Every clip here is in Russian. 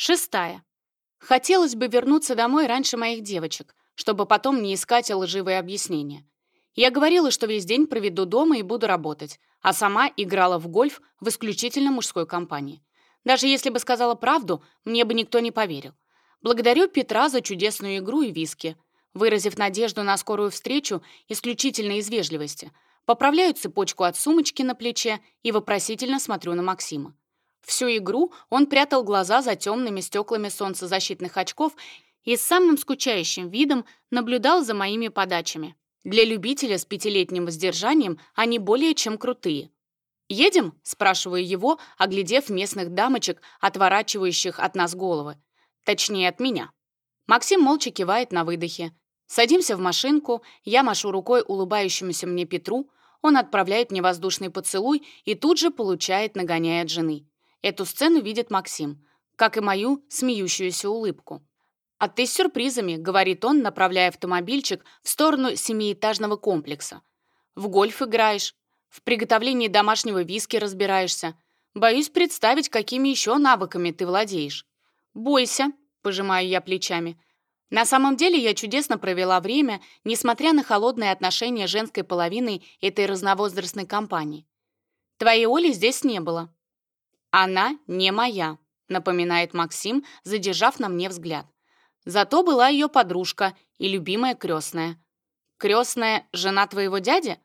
Шестая. Хотелось бы вернуться домой раньше моих девочек, чтобы потом не искать лживые объяснения. Я говорила, что весь день проведу дома и буду работать, а сама играла в гольф в исключительно мужской компании. Даже если бы сказала правду, мне бы никто не поверил. Благодарю Петра за чудесную игру и виски. Выразив надежду на скорую встречу исключительно из вежливости, поправляю цепочку от сумочки на плече и вопросительно смотрю на Максима. Всю игру он прятал глаза за темными стеклами солнцезащитных очков и с самым скучающим видом наблюдал за моими подачами. Для любителя с пятилетним воздержанием они более чем крутые. «Едем?» – спрашиваю его, оглядев местных дамочек, отворачивающих от нас головы. Точнее, от меня. Максим молча кивает на выдохе. Садимся в машинку, я машу рукой улыбающемуся мне Петру, он отправляет мне воздушный поцелуй и тут же получает, нагоняя от жены. Эту сцену видит Максим, как и мою смеющуюся улыбку. «А ты с сюрпризами», — говорит он, направляя автомобильчик в сторону семиэтажного комплекса. «В гольф играешь, в приготовлении домашнего виски разбираешься. Боюсь представить, какими еще навыками ты владеешь». «Бойся», — пожимаю я плечами. На самом деле я чудесно провела время, несмотря на холодные отношения женской половины этой разновозрастной компании. Твоей Оли здесь не было. Она не моя, напоминает Максим, задержав на мне взгляд. Зато была ее подружка и любимая крестная. Крестная — жена твоего дяди?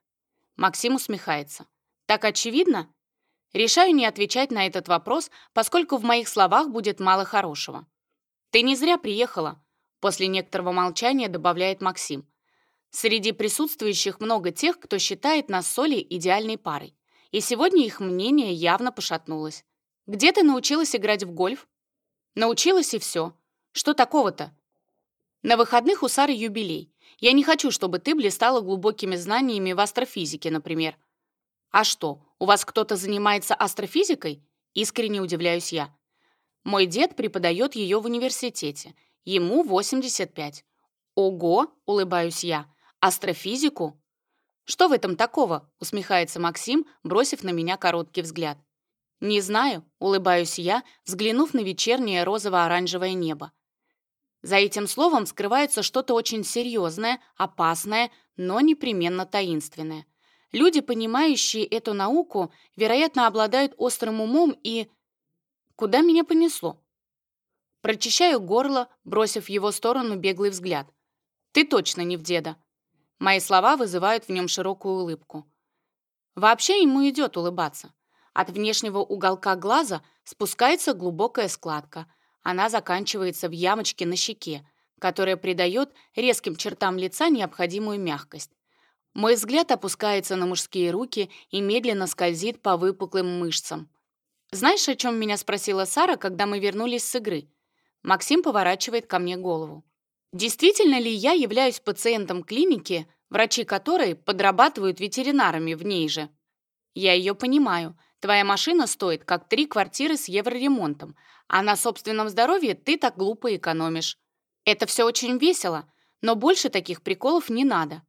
Максим усмехается. Так очевидно? Решаю не отвечать на этот вопрос, поскольку в моих словах будет мало хорошего. Ты не зря приехала, после некоторого молчания добавляет Максим. Среди присутствующих много тех, кто считает нас с Солей идеальной парой. И сегодня их мнение явно пошатнулось. Где ты научилась играть в гольф? Научилась и все. Что такого-то? На выходных у Сары юбилей. Я не хочу, чтобы ты блистала глубокими знаниями в астрофизике, например. А что, у вас кто-то занимается астрофизикой? Искренне удивляюсь я. Мой дед преподает ее в университете. Ему 85. Ого, улыбаюсь я. Астрофизику? Что в этом такого? Усмехается Максим, бросив на меня короткий взгляд. «Не знаю», — улыбаюсь я, взглянув на вечернее розово-оранжевое небо. За этим словом скрывается что-то очень серьезное, опасное, но непременно таинственное. Люди, понимающие эту науку, вероятно, обладают острым умом и... Куда меня понесло? Прочищаю горло, бросив в его сторону беглый взгляд. «Ты точно не в деда». Мои слова вызывают в нем широкую улыбку. Вообще ему идет улыбаться. От внешнего уголка глаза спускается глубокая складка. Она заканчивается в ямочке на щеке, которая придает резким чертам лица необходимую мягкость. Мой взгляд опускается на мужские руки и медленно скользит по выпуклым мышцам. «Знаешь, о чем меня спросила Сара, когда мы вернулись с игры?» Максим поворачивает ко мне голову. «Действительно ли я являюсь пациентом клиники, врачи которой подрабатывают ветеринарами в ней же?» Я ее понимаю, Твоя машина стоит как три квартиры с евроремонтом, а на собственном здоровье ты так глупо экономишь. Это все очень весело, но больше таких приколов не надо.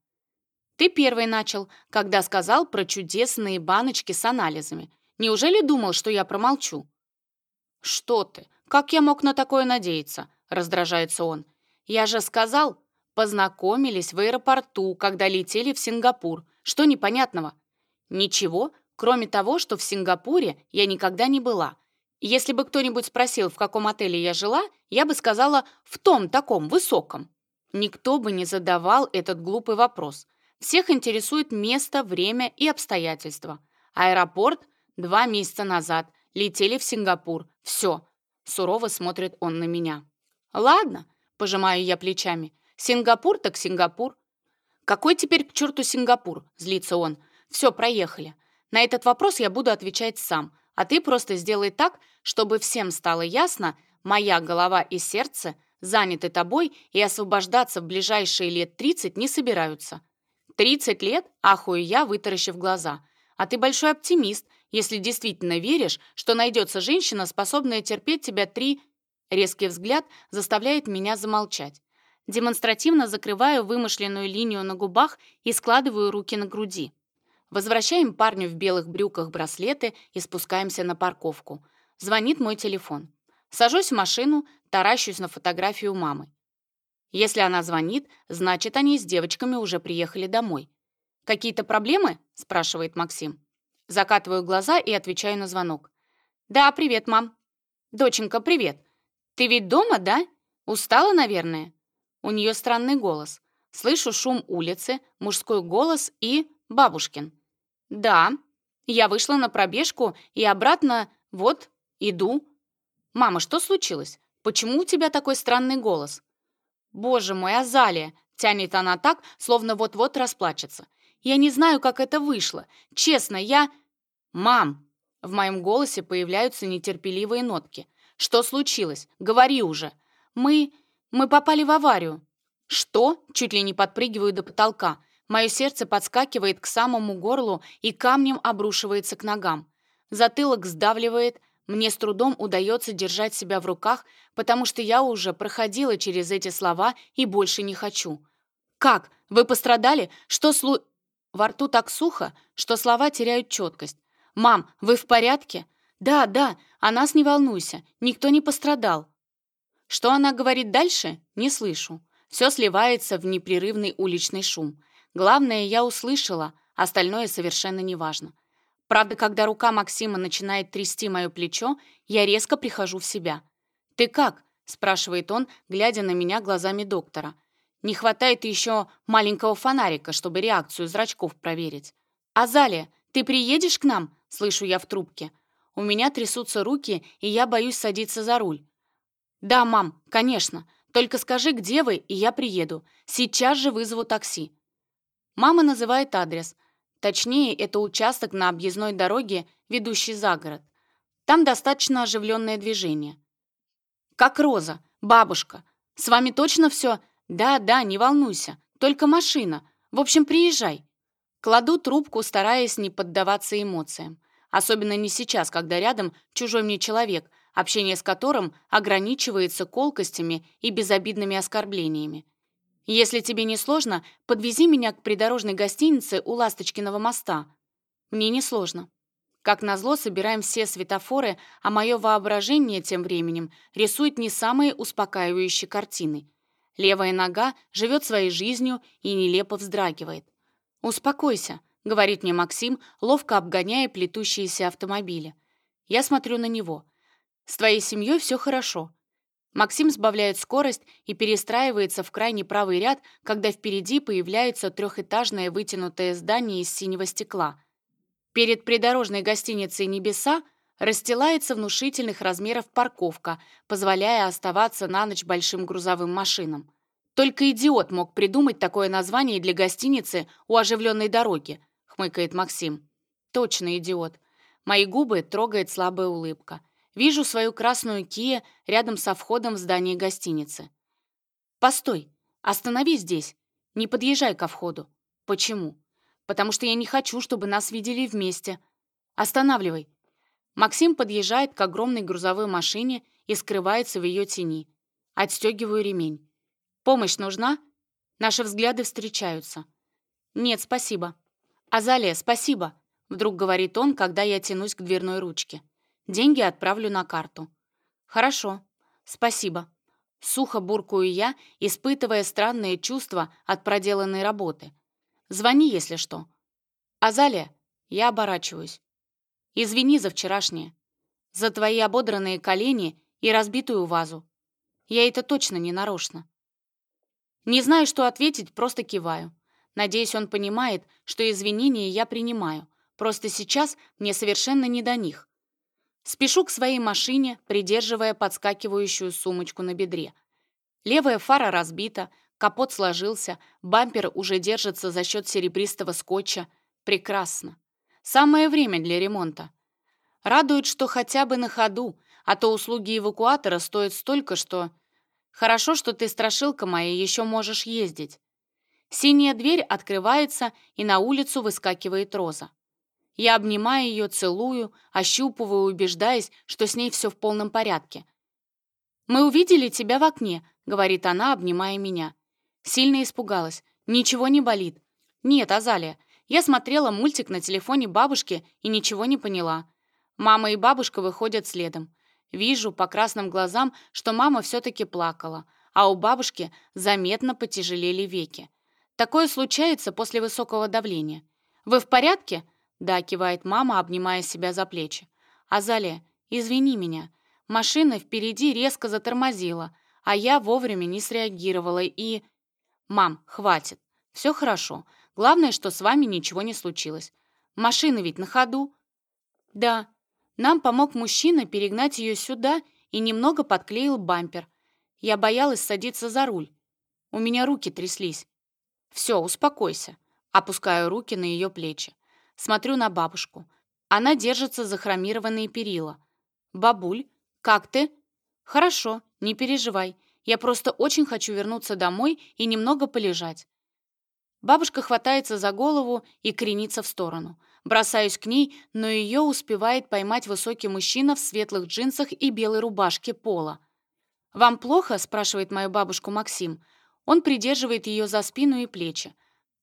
Ты первый начал, когда сказал про чудесные баночки с анализами. Неужели думал, что я промолчу? Что ты? Как я мог на такое надеяться? Раздражается он. Я же сказал, познакомились в аэропорту, когда летели в Сингапур. Что непонятного? Ничего, Кроме того, что в Сингапуре я никогда не была. Если бы кто-нибудь спросил, в каком отеле я жила, я бы сказала «в том таком высоком». Никто бы не задавал этот глупый вопрос. Всех интересует место, время и обстоятельства. Аэропорт два месяца назад. Летели в Сингапур. Все. Сурово смотрит он на меня. Ладно, пожимаю я плечами. Сингапур так Сингапур. Какой теперь к черту Сингапур? Злится он. Все, проехали. На этот вопрос я буду отвечать сам, а ты просто сделай так, чтобы всем стало ясно, моя голова и сердце заняты тобой и освобождаться в ближайшие лет 30 не собираются. 30 лет? ахуя я, вытаращив глаза. А ты большой оптимист, если действительно веришь, что найдется женщина, способная терпеть тебя три... Резкий взгляд заставляет меня замолчать. Демонстративно закрываю вымышленную линию на губах и складываю руки на груди. Возвращаем парню в белых брюках браслеты и спускаемся на парковку. Звонит мой телефон. Сажусь в машину, таращусь на фотографию мамы. Если она звонит, значит, они с девочками уже приехали домой. «Какие-то проблемы?» – спрашивает Максим. Закатываю глаза и отвечаю на звонок. «Да, привет, мам». «Доченька, привет. Ты ведь дома, да? Устала, наверное?» У нее странный голос. Слышу шум улицы, мужской голос и бабушкин. «Да, я вышла на пробежку и обратно, вот, иду». «Мама, что случилось? Почему у тебя такой странный голос?» «Боже мой, Азалия!» — тянет она так, словно вот-вот расплачется. «Я не знаю, как это вышло. Честно, я...» «Мам!» — в моем голосе появляются нетерпеливые нотки. «Что случилось? Говори уже!» «Мы... мы попали в аварию!» «Что?» — чуть ли не подпрыгиваю до потолка — Мое сердце подскакивает к самому горлу и камнем обрушивается к ногам. Затылок сдавливает, мне с трудом удается держать себя в руках, потому что я уже проходила через эти слова и больше не хочу. «Как? Вы пострадали? Что слу...» Во рту так сухо, что слова теряют четкость. «Мам, вы в порядке?» «Да, да, о нас не волнуйся, никто не пострадал». Что она говорит дальше, не слышу. Все сливается в непрерывный уличный шум. Главное, я услышала, а остальное совершенно неважно. Правда, когда рука Максима начинает трясти мое плечо, я резко прихожу в себя. «Ты как?» — спрашивает он, глядя на меня глазами доктора. «Не хватает еще маленького фонарика, чтобы реакцию зрачков проверить». «Азалия, ты приедешь к нам?» — слышу я в трубке. У меня трясутся руки, и я боюсь садиться за руль. «Да, мам, конечно. Только скажи, где вы, и я приеду. Сейчас же вызову такси». Мама называет адрес. Точнее, это участок на объездной дороге, ведущий за город. Там достаточно оживленное движение. «Как Роза? Бабушка? С вами точно все? Да, да, не волнуйся. Только машина. В общем, приезжай». Кладу трубку, стараясь не поддаваться эмоциям. Особенно не сейчас, когда рядом чужой мне человек, общение с которым ограничивается колкостями и безобидными оскорблениями. Если тебе не сложно, подвези меня к придорожной гостинице у Ласточкиного моста. Мне не сложно. Как назло, собираем все светофоры, а мое воображение тем временем рисует не самые успокаивающие картины. Левая нога живет своей жизнью и нелепо вздрагивает. «Успокойся», — говорит мне Максим, ловко обгоняя плетущиеся автомобили. Я смотрю на него. «С твоей семьей все хорошо. Максим сбавляет скорость и перестраивается в крайний правый ряд, когда впереди появляется трехэтажное вытянутое здание из синего стекла. Перед придорожной гостиницей «Небеса» расстилается внушительных размеров парковка, позволяя оставаться на ночь большим грузовым машинам. «Только идиот мог придумать такое название для гостиницы у оживленной дороги», — хмыкает Максим. «Точно идиот. Мои губы трогает слабая улыбка. Вижу свою красную Кия рядом со входом в здание гостиницы. «Постой! Останови здесь! Не подъезжай ко входу!» «Почему?» «Потому что я не хочу, чтобы нас видели вместе!» «Останавливай!» Максим подъезжает к огромной грузовой машине и скрывается в ее тени. Отстегиваю ремень. «Помощь нужна?» Наши взгляды встречаются. «Нет, спасибо». «Азалия, спасибо», — вдруг говорит он, когда я тянусь к дверной ручке. Деньги отправлю на карту». «Хорошо. Спасибо». Сухо буркую я, испытывая странные чувства от проделанной работы. «Звони, если что». «Азалия?» Я оборачиваюсь. «Извини за вчерашнее. За твои ободранные колени и разбитую вазу. Я это точно не нарочно». Не знаю, что ответить, просто киваю. Надеюсь, он понимает, что извинения я принимаю. Просто сейчас мне совершенно не до них. Спешу к своей машине, придерживая подскакивающую сумочку на бедре. Левая фара разбита, капот сложился, бампер уже держится за счет серебристого скотча. Прекрасно. Самое время для ремонта. Радует, что хотя бы на ходу, а то услуги эвакуатора стоят столько, что... Хорошо, что ты, страшилка моя, еще можешь ездить. Синяя дверь открывается, и на улицу выскакивает Роза. Я обнимаю ее, целую, ощупываю, убеждаясь, что с ней все в полном порядке. «Мы увидели тебя в окне», — говорит она, обнимая меня. Сильно испугалась. «Ничего не болит». «Нет, Азалия, я смотрела мультик на телефоне бабушки и ничего не поняла». Мама и бабушка выходят следом. Вижу по красным глазам, что мама все-таки плакала, а у бабушки заметно потяжелели веки. Такое случается после высокого давления. «Вы в порядке?» Да, кивает мама, обнимая себя за плечи. «Азалия, извини меня. Машина впереди резко затормозила, а я вовремя не среагировала и...» «Мам, хватит. Все хорошо. Главное, что с вами ничего не случилось. Машина ведь на ходу». «Да». Нам помог мужчина перегнать ее сюда и немного подклеил бампер. Я боялась садиться за руль. У меня руки тряслись. «Все, успокойся». Опускаю руки на ее плечи. Смотрю на бабушку. Она держится за хромированные перила. «Бабуль, как ты?» «Хорошо, не переживай. Я просто очень хочу вернуться домой и немного полежать». Бабушка хватается за голову и кренится в сторону. Бросаюсь к ней, но ее успевает поймать высокий мужчина в светлых джинсах и белой рубашке пола. «Вам плохо?» – спрашивает мою бабушку Максим. Он придерживает ее за спину и плечи.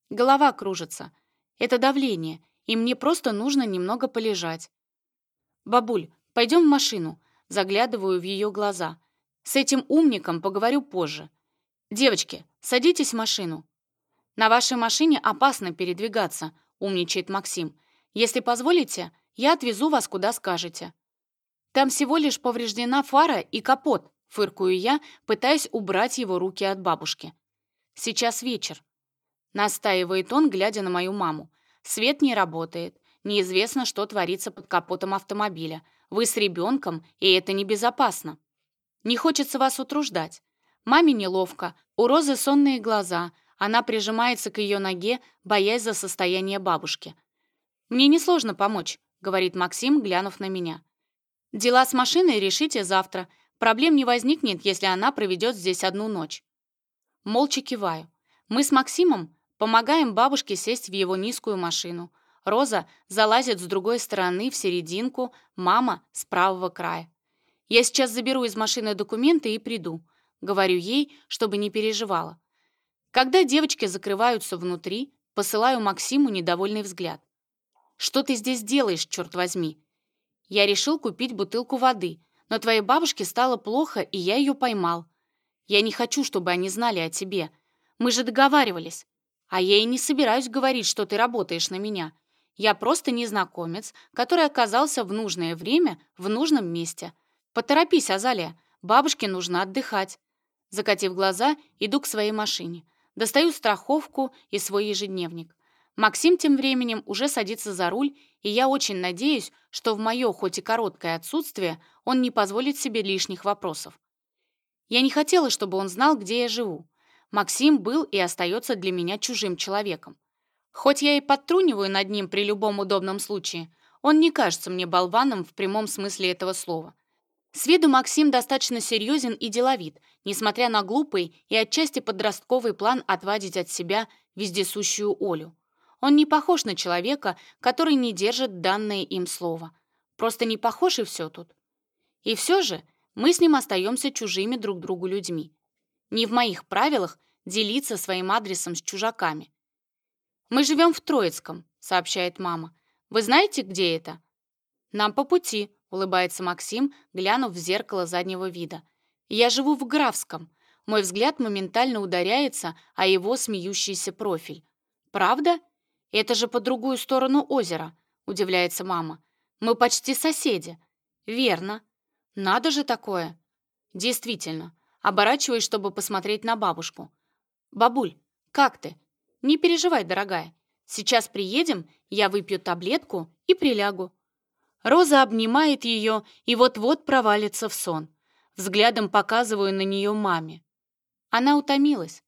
Голова кружится. Это давление и мне просто нужно немного полежать. «Бабуль, пойдем в машину», — заглядываю в ее глаза. «С этим умником поговорю позже. Девочки, садитесь в машину». «На вашей машине опасно передвигаться», — умничает Максим. «Если позволите, я отвезу вас куда скажете». «Там всего лишь повреждена фара и капот», — фыркую я, пытаясь убрать его руки от бабушки. «Сейчас вечер», — настаивает он, глядя на мою маму. Свет не работает. Неизвестно, что творится под капотом автомобиля. Вы с ребенком, и это небезопасно. Не хочется вас утруждать. Маме неловко, у Розы сонные глаза. Она прижимается к ее ноге, боясь за состояние бабушки. «Мне несложно помочь», — говорит Максим, глянув на меня. «Дела с машиной решите завтра. Проблем не возникнет, если она проведет здесь одну ночь». Молча киваю. Мы с Максимом Помогаем бабушке сесть в его низкую машину. Роза залазит с другой стороны в серединку, мама — с правого края. «Я сейчас заберу из машины документы и приду», — говорю ей, чтобы не переживала. Когда девочки закрываются внутри, посылаю Максиму недовольный взгляд. «Что ты здесь делаешь, черт возьми?» «Я решил купить бутылку воды, но твоей бабушке стало плохо, и я ее поймал. Я не хочу, чтобы они знали о тебе. Мы же договаривались». А я и не собираюсь говорить, что ты работаешь на меня. Я просто незнакомец, который оказался в нужное время в нужном месте. Поторопись, Азалия, бабушке нужно отдыхать. Закатив глаза, иду к своей машине. Достаю страховку и свой ежедневник. Максим тем временем уже садится за руль, и я очень надеюсь, что в мое, хоть и короткое отсутствие, он не позволит себе лишних вопросов. Я не хотела, чтобы он знал, где я живу. Максим был и остается для меня чужим человеком. Хоть я и подтруниваю над ним при любом удобном случае, он не кажется мне болваном в прямом смысле этого слова. С виду Максим достаточно серьезен и деловит, несмотря на глупый и отчасти подростковый план отвадить от себя вездесущую Олю. Он не похож на человека, который не держит данное им слово. Просто не похож и все тут. И все же мы с ним остаемся чужими друг другу людьми. Не в моих правилах делиться своим адресом с чужаками. «Мы живем в Троицком», — сообщает мама. «Вы знаете, где это?» «Нам по пути», — улыбается Максим, глянув в зеркало заднего вида. «Я живу в Графском». Мой взгляд моментально ударяется о его смеющийся профиль. «Правда? Это же по другую сторону озера», — удивляется мама. «Мы почти соседи». «Верно. Надо же такое». «Действительно оборачиваясь, чтобы посмотреть на бабушку. «Бабуль, как ты? Не переживай, дорогая. Сейчас приедем, я выпью таблетку и прилягу». Роза обнимает ее и вот-вот провалится в сон. Взглядом показываю на нее маме. Она утомилась.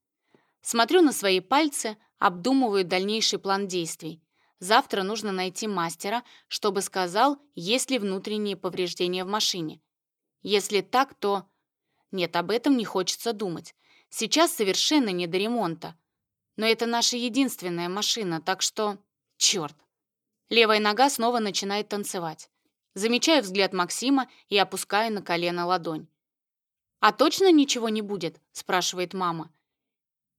Смотрю на свои пальцы, обдумываю дальнейший план действий. Завтра нужно найти мастера, чтобы сказал, есть ли внутренние повреждения в машине. Если так, то... Нет, об этом не хочется думать. Сейчас совершенно не до ремонта. Но это наша единственная машина, так что... Черт. Левая нога снова начинает танцевать. Замечаю взгляд Максима и опускаю на колено ладонь. «А точно ничего не будет?» – спрашивает мама.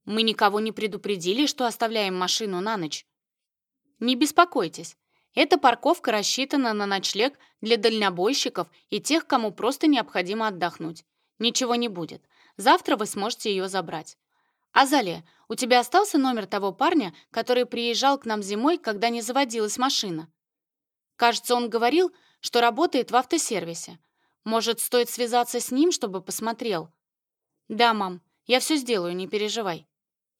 «Мы никого не предупредили, что оставляем машину на ночь». «Не беспокойтесь. Эта парковка рассчитана на ночлег для дальнобойщиков и тех, кому просто необходимо отдохнуть. Ничего не будет. Завтра вы сможете ее забрать. Азалия, у тебя остался номер того парня, который приезжал к нам зимой, когда не заводилась машина? Кажется, он говорил, что работает в автосервисе. Может, стоит связаться с ним, чтобы посмотрел? Да, мам, я все сделаю, не переживай.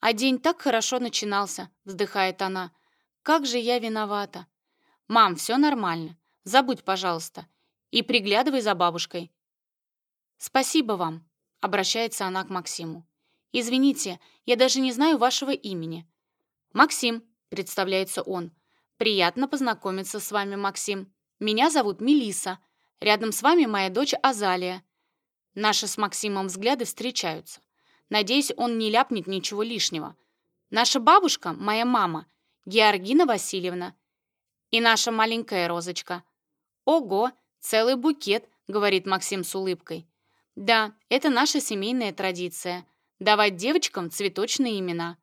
А день так хорошо начинался, вздыхает она. Как же я виновата. Мам, все нормально. Забудь, пожалуйста. И приглядывай за бабушкой. «Спасибо вам», — обращается она к Максиму. «Извините, я даже не знаю вашего имени». «Максим», — представляется он. «Приятно познакомиться с вами, Максим. Меня зовут Мелиса. Рядом с вами моя дочь Азалия». Наши с Максимом взгляды встречаются. Надеюсь, он не ляпнет ничего лишнего. Наша бабушка, моя мама, Георгина Васильевна. И наша маленькая розочка. «Ого, целый букет», — говорит Максим с улыбкой. Да, это наша семейная традиция — давать девочкам цветочные имена.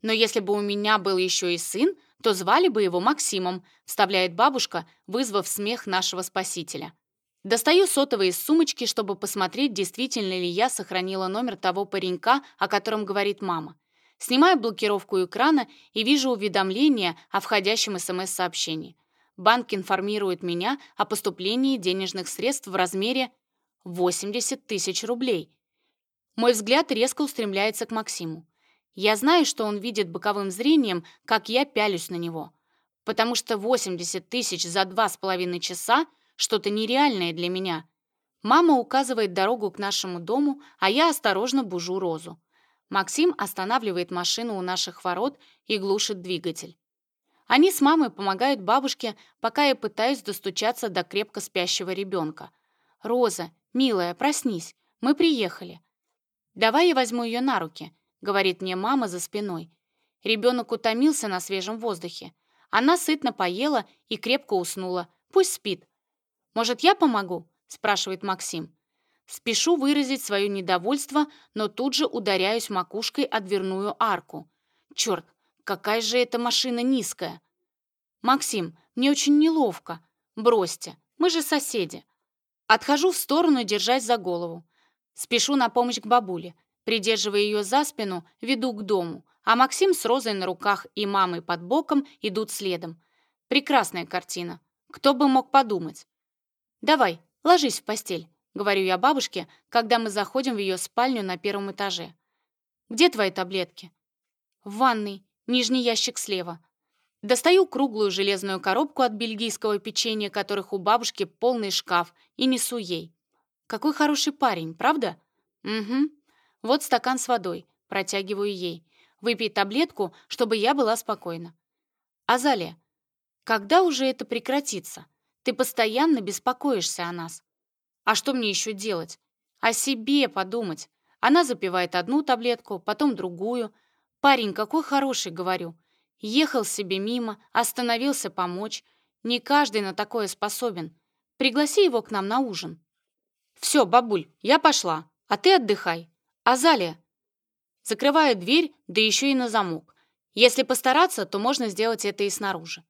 Но если бы у меня был еще и сын, то звали бы его Максимом, вставляет бабушка, вызвав смех нашего спасителя. Достаю сотовые из сумочки, чтобы посмотреть, действительно ли я сохранила номер того паренька, о котором говорит мама. Снимаю блокировку экрана и вижу уведомление о входящем СМС-сообщении. Банк информирует меня о поступлении денежных средств в размере 80 тысяч рублей. Мой взгляд резко устремляется к Максиму. Я знаю, что он видит боковым зрением, как я пялюсь на него. Потому что 80 тысяч за два с половиной часа — что-то нереальное для меня. Мама указывает дорогу к нашему дому, а я осторожно бужу розу. Максим останавливает машину у наших ворот и глушит двигатель. Они с мамой помогают бабушке, пока я пытаюсь достучаться до крепко спящего ребенка. «Роза, «Милая, проснись, мы приехали». «Давай я возьму ее на руки», — говорит мне мама за спиной. Ребенок утомился на свежем воздухе. Она сытно поела и крепко уснула. Пусть спит. «Может, я помогу?» — спрашивает Максим. Спешу выразить свое недовольство, но тут же ударяюсь макушкой о дверную арку. Черт, какая же эта машина низкая! «Максим, мне очень неловко. Бросьте, мы же соседи. Отхожу в сторону, держась за голову. Спешу на помощь к бабуле. Придерживая ее за спину, веду к дому, а Максим с Розой на руках и мамой под боком идут следом. Прекрасная картина. Кто бы мог подумать? «Давай, ложись в постель», — говорю я бабушке, когда мы заходим в ее спальню на первом этаже. «Где твои таблетки?» «В ванной, нижний ящик слева», Достаю круглую железную коробку от бельгийского печенья, которых у бабушки полный шкаф, и несу ей. Какой хороший парень, правда? Угу. Вот стакан с водой. Протягиваю ей. Выпей таблетку, чтобы я была спокойна. Азалия, когда уже это прекратится? Ты постоянно беспокоишься о нас. А что мне еще делать? О себе подумать. Она запивает одну таблетку, потом другую. Парень, какой хороший, говорю. Ехал себе мимо, остановился помочь. Не каждый на такое способен. Пригласи его к нам на ужин. «Все, бабуль, я пошла, а ты отдыхай. Азалия!» Закрываю дверь, да еще и на замок. Если постараться, то можно сделать это и снаружи.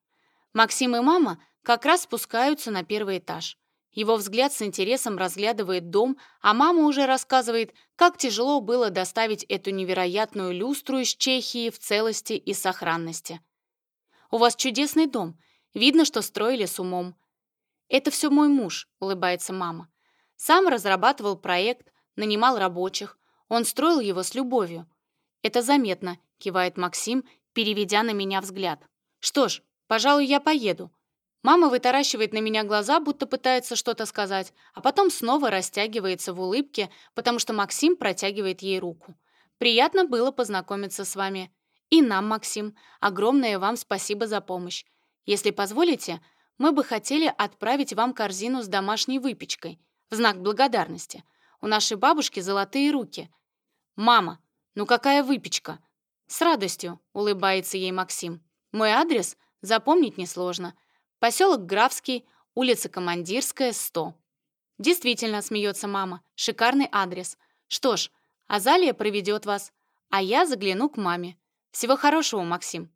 Максим и мама как раз спускаются на первый этаж. Его взгляд с интересом разглядывает дом, а мама уже рассказывает, как тяжело было доставить эту невероятную люстру из Чехии в целости и сохранности. «У вас чудесный дом. Видно, что строили с умом». «Это все мой муж», — улыбается мама. «Сам разрабатывал проект, нанимал рабочих. Он строил его с любовью». «Это заметно», — кивает Максим, переведя на меня взгляд. «Что ж, пожалуй, я поеду. Мама вытаращивает на меня глаза, будто пытается что-то сказать, а потом снова растягивается в улыбке, потому что Максим протягивает ей руку. «Приятно было познакомиться с вами. И нам, Максим, огромное вам спасибо за помощь. Если позволите, мы бы хотели отправить вам корзину с домашней выпечкой в знак благодарности. У нашей бабушки золотые руки. Мама, ну какая выпечка? С радостью улыбается ей Максим. Мой адрес запомнить несложно. Поселок Графский, улица Командирская, 100. Действительно, смеется мама, шикарный адрес. Что ж, Азалия проведет вас, а я загляну к маме. Всего хорошего, Максим.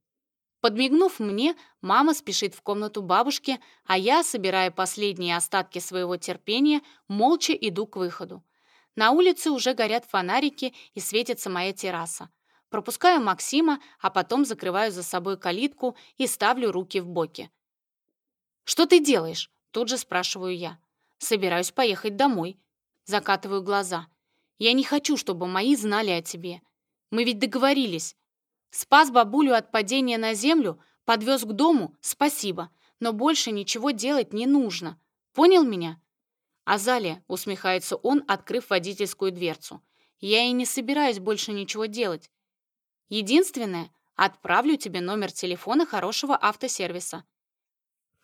Подмигнув мне, мама спешит в комнату бабушки, а я, собирая последние остатки своего терпения, молча иду к выходу. На улице уже горят фонарики и светится моя терраса. Пропускаю Максима, а потом закрываю за собой калитку и ставлю руки в боки. «Что ты делаешь?» — тут же спрашиваю я. «Собираюсь поехать домой». Закатываю глаза. «Я не хочу, чтобы мои знали о тебе. Мы ведь договорились. Спас бабулю от падения на землю, подвез к дому, спасибо, но больше ничего делать не нужно. Понял меня?» «Азалия», — усмехается он, открыв водительскую дверцу. «Я и не собираюсь больше ничего делать. Единственное, отправлю тебе номер телефона хорошего автосервиса.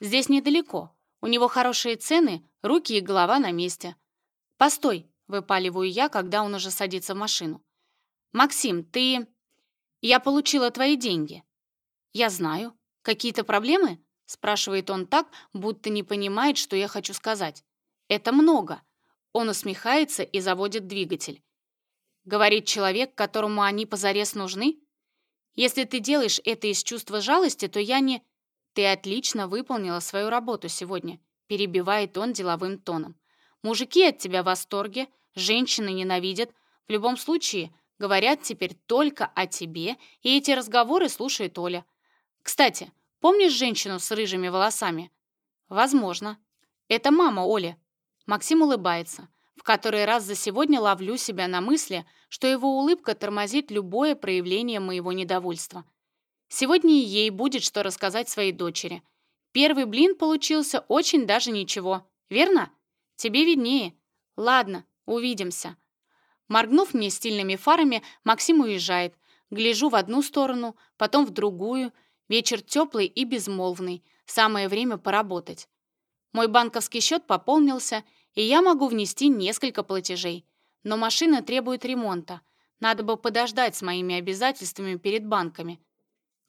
Здесь недалеко. У него хорошие цены, руки и голова на месте. Постой, выпаливаю я, когда он уже садится в машину. Максим, ты... Я получила твои деньги. Я знаю. Какие-то проблемы? Спрашивает он так, будто не понимает, что я хочу сказать. Это много. Он усмехается и заводит двигатель. Говорит человек, которому они позарез нужны? Если ты делаешь это из чувства жалости, то я не... «Ты отлично выполнила свою работу сегодня», — перебивает он деловым тоном. «Мужики от тебя в восторге, женщины ненавидят. В любом случае, говорят теперь только о тебе, и эти разговоры слушает Оля. Кстати, помнишь женщину с рыжими волосами?» «Возможно. Это мама Оли». Максим улыбается. В который раз за сегодня ловлю себя на мысли, что его улыбка тормозит любое проявление моего недовольства. Сегодня ей будет что рассказать своей дочери. Первый блин получился очень даже ничего, верно? Тебе виднее. Ладно, увидимся. Моргнув мне стильными фарами, Максим уезжает. Гляжу в одну сторону, потом в другую. Вечер теплый и безмолвный. Самое время поработать. Мой банковский счет пополнился, и я могу внести несколько платежей. Но машина требует ремонта. Надо бы подождать с моими обязательствами перед банками.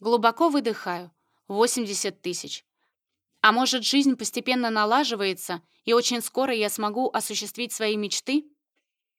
Глубоко выдыхаю. 80 тысяч. А может, жизнь постепенно налаживается, и очень скоро я смогу осуществить свои мечты?